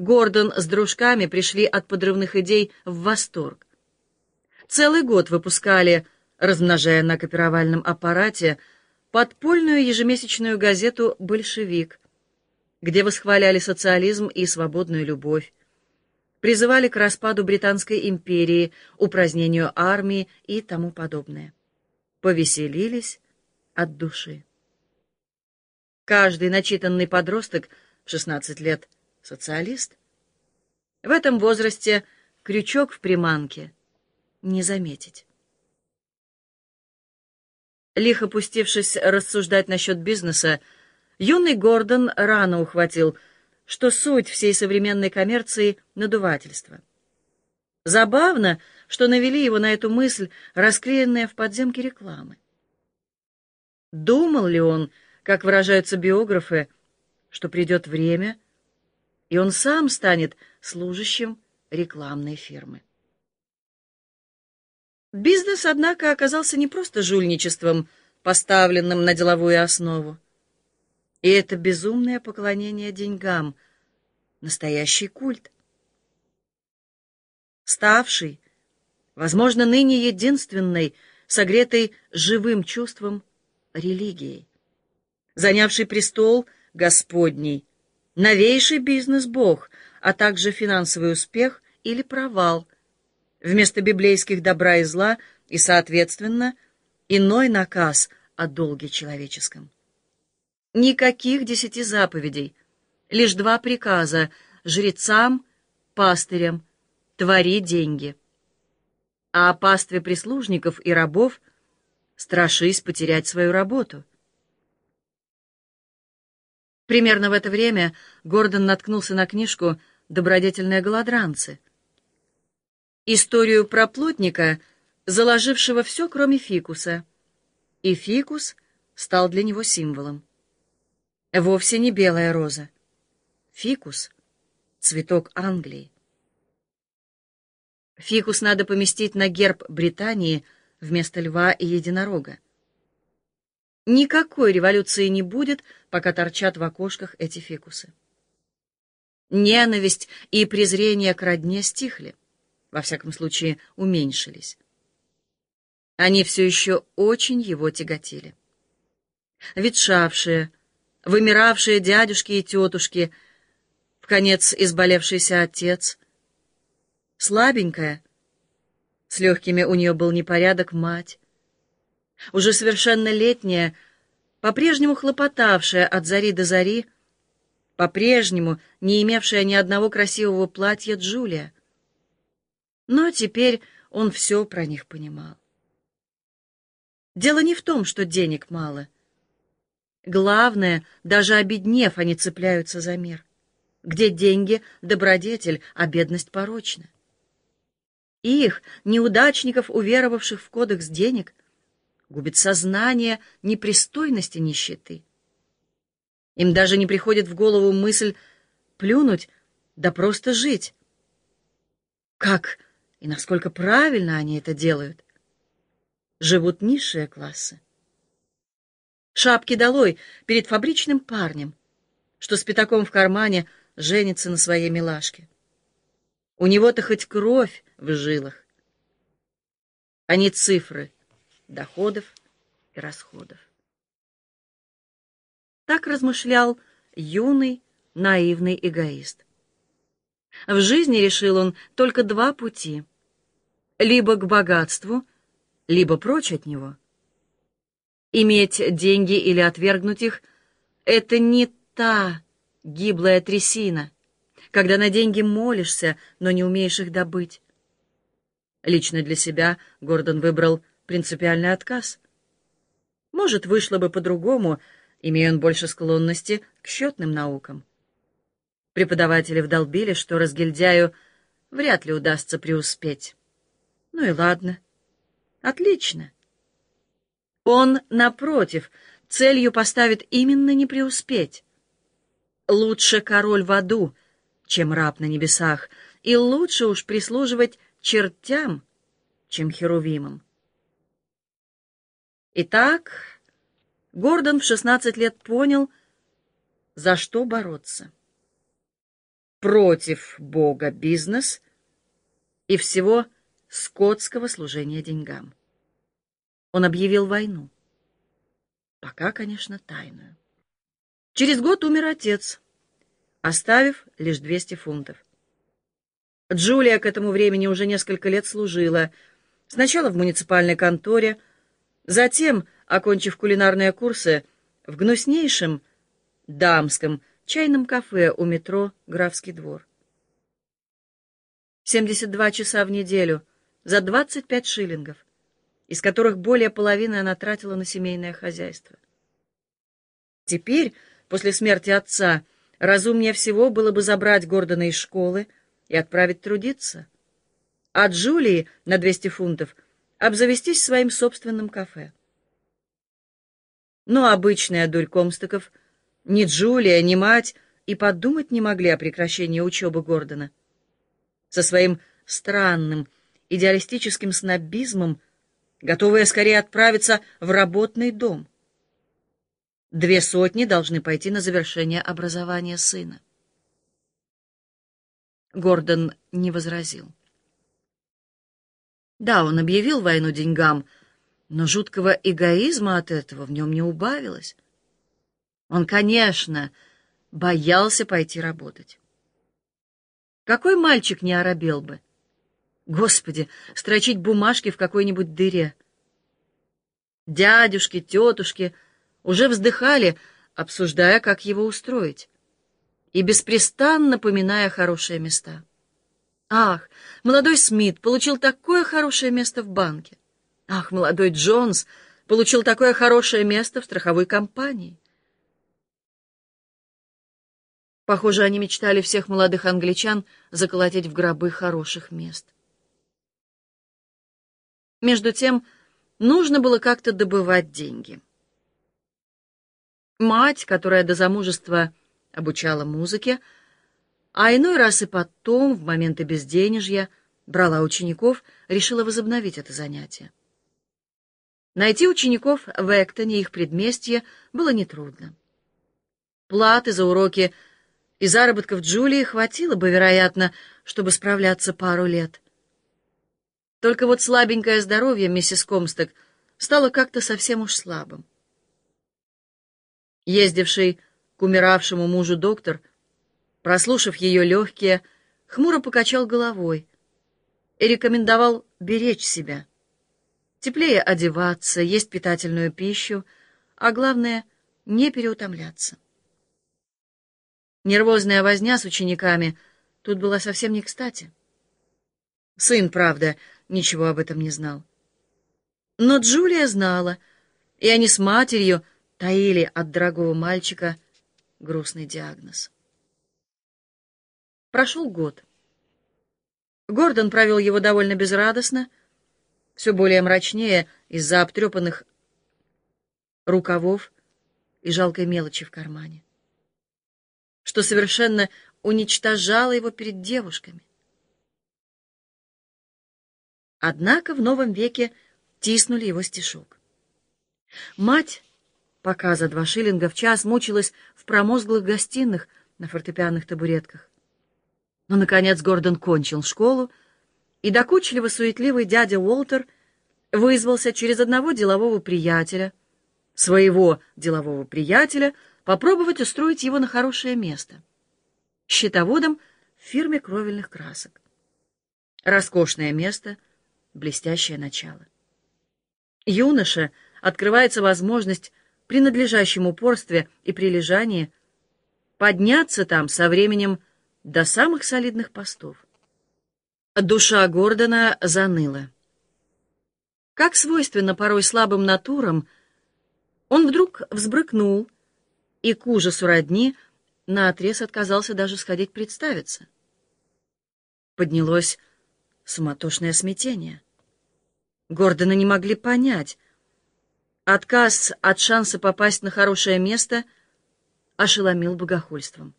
Гордон с дружками пришли от подрывных идей в восторг. Целый год выпускали, размножая на копировальном аппарате, подпольную ежемесячную газету «Большевик», где восхваляли социализм и свободную любовь, призывали к распаду Британской империи, упразднению армии и тому подобное. Повеселились от души. Каждый начитанный подросток в 16 лет — социалист. В этом возрасте крючок в приманке не заметить. Лихо пустившись рассуждать насчет бизнеса, юный Гордон рано ухватил, что суть всей современной коммерции — надувательство. Забавно, что навели его на эту мысль, расклеенная в подземке рекламы. Думал ли он, как выражаются биографы, что придет время, и он сам станет служащим рекламной фирмы? Бизнес, однако, оказался не просто жульничеством, поставленным на деловую основу. И это безумное поклонение деньгам, настоящий культ. Ставший, возможно, ныне единственной, согретой живым чувством религией. Занявший престол Господний, новейший бизнес-бог, а также финансовый успех или провал – вместо библейских добра и зла и, соответственно, иной наказ о долге человеческом. Никаких десяти заповедей, лишь два приказа жрецам, пастырям, твори деньги. А о пастве прислужников и рабов страшись потерять свою работу. Примерно в это время Гордон наткнулся на книжку «Добродетельные голодранцы», историю про плотника, заложившего все, кроме фикуса. И фикус стал для него символом. Вовсе не белая роза. Фикус — цветок Англии. Фикус надо поместить на герб Британии вместо льва и единорога. Никакой революции не будет, пока торчат в окошках эти фикусы. Ненависть и презрение к родне стихли во всяком случае, уменьшились. Они все еще очень его тяготили. Ветшавшие, вымиравшие дядюшки и тетушки, в конец изболевшийся отец, слабенькая, с легкими у нее был непорядок мать, уже совершеннолетняя, по-прежнему хлопотавшая от зари до зари, по-прежнему не имевшая ни одного красивого платья Джулия, но теперь он все про них понимал. Дело не в том, что денег мало. Главное, даже обеднев, они цепляются за мир. Где деньги — добродетель, а бедность порочна. Их, неудачников, уверовавших в кодекс денег, губит сознание непристойности нищеты. Им даже не приходит в голову мысль плюнуть, да просто жить. Как и насколько правильно они это делают. Живут низшие классы. Шапки долой перед фабричным парнем, что с пятаком в кармане женится на своей милашке. У него-то хоть кровь в жилах, а не цифры доходов и расходов. Так размышлял юный, наивный эгоист. В жизни, решил он, только два пути — либо к богатству, либо прочь от него. Иметь деньги или отвергнуть их — это не та гиблая трясина, когда на деньги молишься, но не умеешь их добыть. Лично для себя Гордон выбрал принципиальный отказ. Может, вышло бы по-другому, имея он больше склонности к счетным наукам. Преподаватели вдолбили, что разгильдяю вряд ли удастся преуспеть. Ну и ладно. Отлично. Он, напротив, целью поставит именно не преуспеть. Лучше король в аду, чем раб на небесах, и лучше уж прислуживать чертям, чем херувимам. Итак, Гордон в шестнадцать лет понял, за что бороться. против Бога бизнес и всего скотского служения деньгам. Он объявил войну. Пока, конечно, тайную. Через год умер отец, оставив лишь 200 фунтов. Джулия к этому времени уже несколько лет служила, сначала в муниципальной конторе, затем, окончив кулинарные курсы, в гнуснейшем дамском чайном кафе у метро «Графский двор». 72 часа в неделю за 25 шиллингов, из которых более половины она тратила на семейное хозяйство. Теперь, после смерти отца, разумнее всего было бы забрать Гордона из школы и отправить трудиться, а Джулии на 200 фунтов обзавестись своим собственным кафе. Но обычная дурь Комстоков, ни Джулия, ни мать и подумать не могли о прекращении учебы Гордона. Со своим странным, идеалистическим снобизмом, готовые скорее отправиться в работный дом. Две сотни должны пойти на завершение образования сына. Гордон не возразил. Да, он объявил войну деньгам, но жуткого эгоизма от этого в нем не убавилось. Он, конечно, боялся пойти работать. Какой мальчик не оробел бы? Господи, строчить бумажки в какой-нибудь дыре. Дядюшки, тетушки уже вздыхали, обсуждая, как его устроить, и беспрестанно поминая хорошие места. Ах, молодой Смит получил такое хорошее место в банке. Ах, молодой Джонс получил такое хорошее место в страховой компании. Похоже, они мечтали всех молодых англичан заколотить в гробы хороших мест. Между тем, нужно было как-то добывать деньги. Мать, которая до замужества обучала музыке, а иной раз и потом, в моменты безденежья, брала учеников, решила возобновить это занятие. Найти учеников в Эктоне, их предместье, было нетрудно. Платы за уроки и заработков Джулии хватило бы, вероятно, чтобы справляться пару лет. Только вот слабенькое здоровье миссис Комсток стало как-то совсем уж слабым. Ездивший к умиравшему мужу доктор, прослушав ее легкие, хмуро покачал головой и рекомендовал беречь себя — теплее одеваться, есть питательную пищу, а главное — не переутомляться. Нервозная возня с учениками тут была совсем не кстати. Сын, правда, ничего об этом не знал. Но Джулия знала, и они с матерью таили от дорогого мальчика грустный диагноз. Прошел год. Гордон провел его довольно безрадостно — все более мрачнее из-за обтрепанных рукавов и жалкой мелочи в кармане, что совершенно уничтожало его перед девушками. Однако в новом веке тиснули его стишок. Мать, пока за два шиллинга в час мучилась в промозглых гостиных на фортепианных табуретках. Но, наконец, Гордон кончил школу, и докучливо суетливый дядя Уолтер вызвался через одного делового приятеля, своего делового приятеля, попробовать устроить его на хорошее место. Счетоводом в фирме кровельных красок. Роскошное место, блестящее начало. Юноше открывается возможность при надлежащем упорстве и прилежании подняться там со временем до самых солидных постов. Душа Гордона заныла. Как свойственно порой слабым натурам, он вдруг взбрыкнул и к ужасу родни наотрез отказался даже сходить представиться. Поднялось суматошное смятение. Гордона не могли понять. Отказ от шанса попасть на хорошее место ошеломил богохульством.